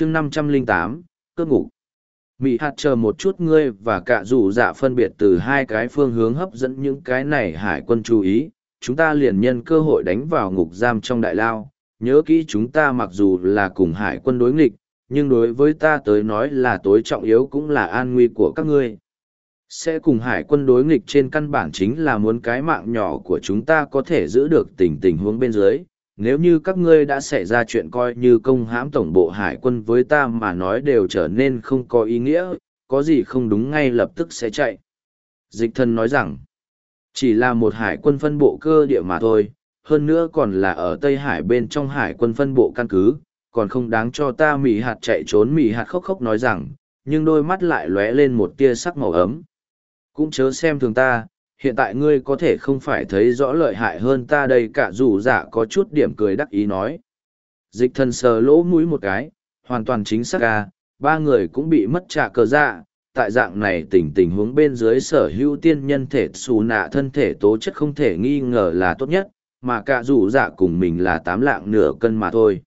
chương năm trăm linh tám cướp ngục Mị hạt chờ một chút ngươi và cả rủ dạ phân biệt từ hai cái phương hướng hấp dẫn những cái này hải quân chú ý, chúng ta liền nhân cơ hội đánh vào ngục giam trong đại lao. Nhớ kỹ chúng ta mặc dù là cùng hải quân đối nghịch, nhưng đối với ta tới nói là tối trọng yếu cũng là an nguy của các ngươi. Sẽ cùng hải quân đối nghịch trên căn bản chính là muốn cái mạng nhỏ của chúng ta có thể giữ được tình tình huống bên dưới. Nếu như các ngươi đã xảy ra chuyện coi như công hãm tổng bộ hải quân với ta mà nói đều trở nên không có ý nghĩa, có gì không đúng ngay lập tức sẽ chạy. Dịch thân nói rằng, chỉ là một hải quân phân bộ cơ địa mà thôi, hơn nữa còn là ở Tây Hải bên trong hải quân phân bộ căn cứ, còn không đáng cho ta mỉ hạt chạy trốn mỉ hạt khóc khóc nói rằng, nhưng đôi mắt lại lóe lên một tia sắc màu ấm. Cũng chớ xem thường ta, hiện tại ngươi có thể không phải thấy rõ lợi hại hơn ta đây cả dù giả có chút điểm cười đắc ý nói. Dịch thần sờ lỗ mũi một cái, hoàn toàn chính xác ca, ba người cũng bị mất trả cờ dạ, tại dạng này tình tình huống bên dưới sở hữu tiên nhân thể xù nạ thân thể tố chất không thể nghi ngờ là tốt nhất, mà cả dù dạ cùng mình là tám lạng nửa cân mà thôi.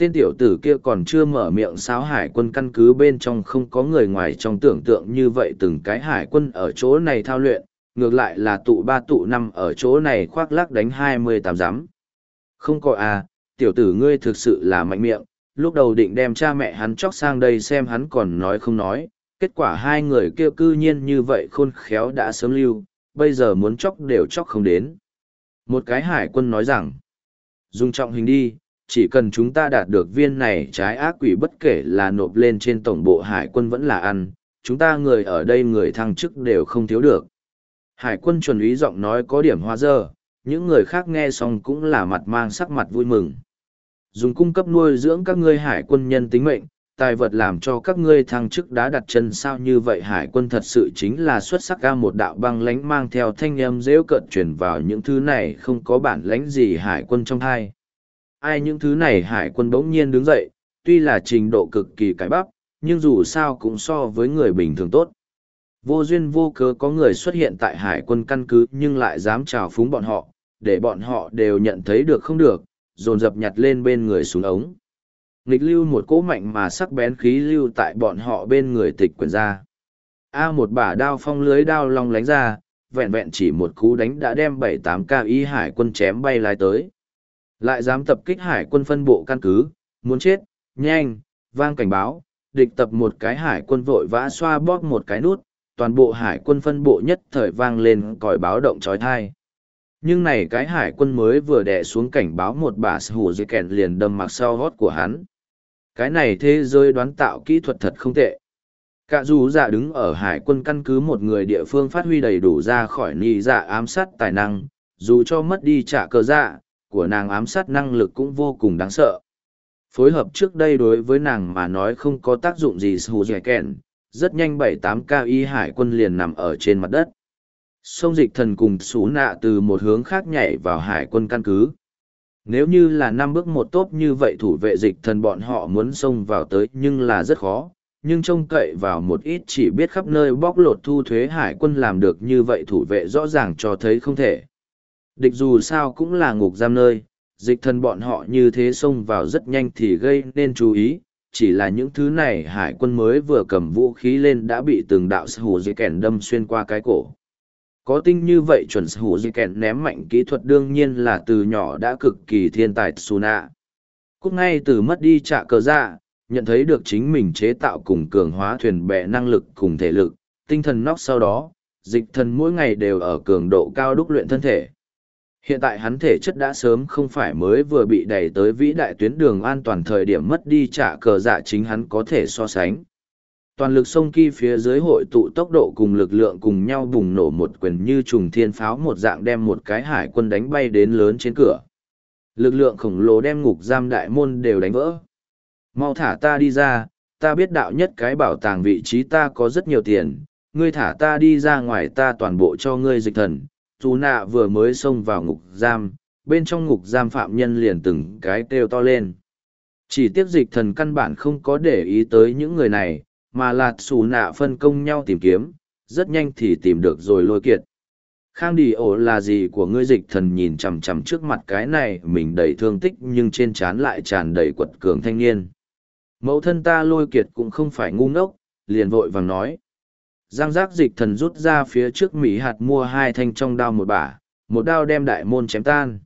Tên tiểu tử kia còn chưa mở miệng sáo hải quân căn cứ bên trong không có người ngoài trong tưởng tượng như vậy từng cái hải quân ở chỗ này thao luyện, ngược lại là tụ ba tụ năm ở chỗ này khoác lác đánh hai mươi tám giám. Không có à, tiểu tử ngươi thực sự là mạnh miệng, lúc đầu định đem cha mẹ hắn chóc sang đây xem hắn còn nói không nói, kết quả hai người kia cư nhiên như vậy khôn khéo đã sớm lưu, bây giờ muốn chóc đều chóc không đến. Một cái hải quân nói rằng, dùng trọng hình đi, chỉ cần chúng ta đạt được viên này trái ác quỷ bất kể là nộp lên trên tổng bộ hải quân vẫn là ăn, chúng ta người ở đây người thăng chức đều không thiếu được. Hải quân chuẩn ý giọng nói có điểm hoa dơ, những người khác nghe xong cũng là mặt mang sắc mặt vui mừng. Dùng cung cấp nuôi dưỡng các ngươi hải quân nhân tính mệnh, tài vật làm cho các ngươi thăng chức đã đặt chân sao như vậy hải quân thật sự chính là xuất sắc ca một đạo băng lánh mang theo thanh âm dễu cận truyền vào những thứ này không có bản lánh gì hải quân trong hai ai những thứ này hải quân bỗng nhiên đứng dậy, tuy là trình độ cực kỳ cái bắp, nhưng dù sao cũng so với người bình thường tốt. Vô duyên vô cớ có người xuất hiện tại hải quân căn cứ nhưng lại dám trào phúng bọn họ, để bọn họ đều nhận thấy được không được, dồn dập nhặt lên bên người xuống ống. Nghịch lưu một cỗ mạnh mà sắc bén khí lưu tại bọn họ bên người tịch quyền ra. A một bả đao phong lưới đao long lánh ra, vẹn vẹn chỉ một cú đánh đã đem bảy tám ca y hải quân chém bay lái tới. Lại dám tập kích hải quân phân bộ căn cứ, muốn chết, nhanh, vang cảnh báo, địch tập một cái hải quân vội vã xoa bóp một cái nút, toàn bộ hải quân phân bộ nhất thời vang lên còi báo động trói thai. Nhưng này cái hải quân mới vừa đè xuống cảnh báo một bà hủ dây kèn liền đâm mặc sau hót của hắn. Cái này thế giới đoán tạo kỹ thuật thật không tệ. Cả dù dạ đứng ở hải quân căn cứ một người địa phương phát huy đầy đủ ra khỏi nì dạ ám sát tài năng, dù cho mất đi trả cờ dạ, của nàng ám sát năng lực cũng vô cùng đáng sợ. Phối hợp trước đây đối với nàng mà nói không có tác dụng gì hù dẻ kèn, rất nhanh bảy tám cao y hải quân liền nằm ở trên mặt đất. Sông dịch thần cùng xú nạ từ một hướng khác nhảy vào hải quân căn cứ. Nếu như là năm bước một tốp như vậy thủ vệ dịch thần bọn họ muốn xông vào tới nhưng là rất khó, nhưng trông cậy vào một ít chỉ biết khắp nơi bóc lột thu thuế hải quân làm được như vậy thủ vệ rõ ràng cho thấy không thể. Địch dù sao cũng là ngục giam nơi, dịch thần bọn họ như thế xông vào rất nhanh thì gây nên chú ý, chỉ là những thứ này hải quân mới vừa cầm vũ khí lên đã bị từng đạo hủ dây kèn đâm xuyên qua cái cổ. Có tinh như vậy chuẩn hủ dây kèn ném mạnh kỹ thuật đương nhiên là từ nhỏ đã cực kỳ thiên tài Tsuna. Cúc ngay từ mất đi trả cờ dạ, nhận thấy được chính mình chế tạo cùng cường hóa thuyền bè năng lực cùng thể lực, tinh thần nóc sau đó, dịch thần mỗi ngày đều ở cường độ cao đúc luyện thân thể Hiện tại hắn thể chất đã sớm không phải mới vừa bị đẩy tới vĩ đại tuyến đường an toàn thời điểm mất đi trả cờ dạ chính hắn có thể so sánh. Toàn lực sông kỳ phía dưới hội tụ tốc độ cùng lực lượng cùng nhau bùng nổ một quyền như trùng thiên pháo một dạng đem một cái hải quân đánh bay đến lớn trên cửa. Lực lượng khổng lồ đem ngục giam đại môn đều đánh vỡ. Mau thả ta đi ra, ta biết đạo nhất cái bảo tàng vị trí ta có rất nhiều tiền, ngươi thả ta đi ra ngoài ta toàn bộ cho ngươi dịch thần, dù nạ vừa mới xông vào ngục giam bên trong ngục giam phạm nhân liền từng cái kêu to lên chỉ tiếc dịch thần căn bản không có để ý tới những người này mà là xù nạ phân công nhau tìm kiếm rất nhanh thì tìm được rồi lôi kiệt khang đi ổ là gì của ngươi dịch thần nhìn chằm chằm trước mặt cái này mình đầy thương tích nhưng trên trán lại tràn đầy quật cường thanh niên Mẫu thân ta lôi kiệt cũng không phải ngu ngốc, liền vội vàng nói. Giang giác dịch thần rút ra phía trước Mỹ hạt mua hai thanh trong đao một bả, một đao đem đại môn chém tan.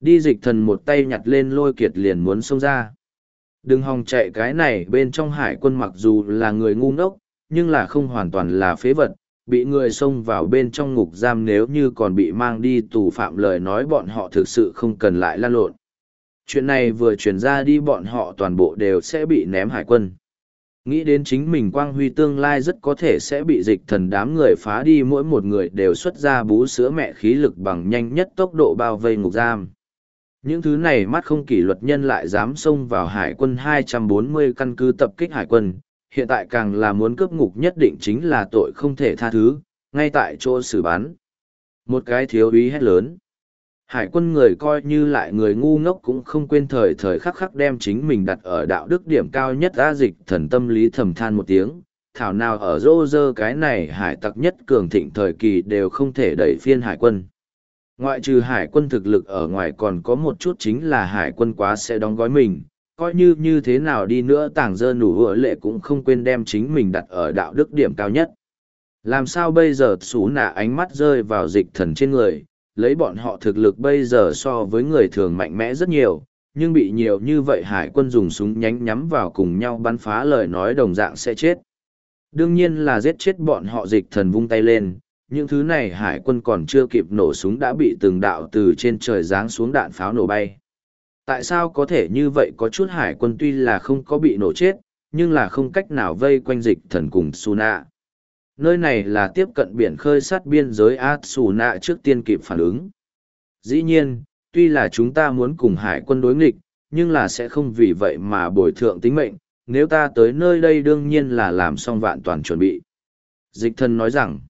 Đi dịch thần một tay nhặt lên lôi kiệt liền muốn xông ra. Đừng hòng chạy cái này bên trong hải quân mặc dù là người ngu ngốc, nhưng là không hoàn toàn là phế vật, bị người xông vào bên trong ngục giam nếu như còn bị mang đi tù phạm lời nói bọn họ thực sự không cần lại lan lộn. Chuyện này vừa truyền ra đi bọn họ toàn bộ đều sẽ bị ném hải quân. Nghĩ đến chính mình quang huy tương lai rất có thể sẽ bị dịch thần đám người phá đi mỗi một người đều xuất ra bú sữa mẹ khí lực bằng nhanh nhất tốc độ bao vây ngục giam. Những thứ này mắt không kỷ luật nhân lại dám xông vào hải quân 240 căn cứ tập kích hải quân, hiện tại càng là muốn cướp ngục nhất định chính là tội không thể tha thứ, ngay tại chỗ xử bắn. Một cái thiếu ý hét lớn. Hải quân người coi như lại người ngu ngốc cũng không quên thời thời khắc khắc đem chính mình đặt ở đạo đức điểm cao nhất ra dịch thần tâm lý thầm than một tiếng. Thảo nào ở rô rơ cái này hải tặc nhất cường thịnh thời kỳ đều không thể đẩy phiên hải quân. Ngoại trừ hải quân thực lực ở ngoài còn có một chút chính là hải quân quá sẽ đóng gói mình, coi như như thế nào đi nữa tảng dơ nủ hựa lệ cũng không quên đem chính mình đặt ở đạo đức điểm cao nhất. Làm sao bây giờ xú nạ ánh mắt rơi vào dịch thần trên người, lấy bọn họ thực lực bây giờ so với người thường mạnh mẽ rất nhiều, nhưng bị nhiều như vậy hải quân dùng súng nhánh nhắm vào cùng nhau bắn phá lời nói đồng dạng sẽ chết. Đương nhiên là giết chết bọn họ dịch thần vung tay lên, những thứ này hải quân còn chưa kịp nổ súng đã bị từng đạo từ trên trời giáng xuống đạn pháo nổ bay. Tại sao có thể như vậy có chút hải quân tuy là không có bị nổ chết, nhưng là không cách nào vây quanh dịch thần cùng Suna. Nơi này là tiếp cận biển khơi sát biên giới Atsuna trước tiên kịp phản ứng. Dĩ nhiên, tuy là chúng ta muốn cùng hải quân đối nghịch, nhưng là sẽ không vì vậy mà bồi thượng tính mệnh, nếu ta tới nơi đây đương nhiên là làm xong vạn toàn chuẩn bị. Dịch thân nói rằng,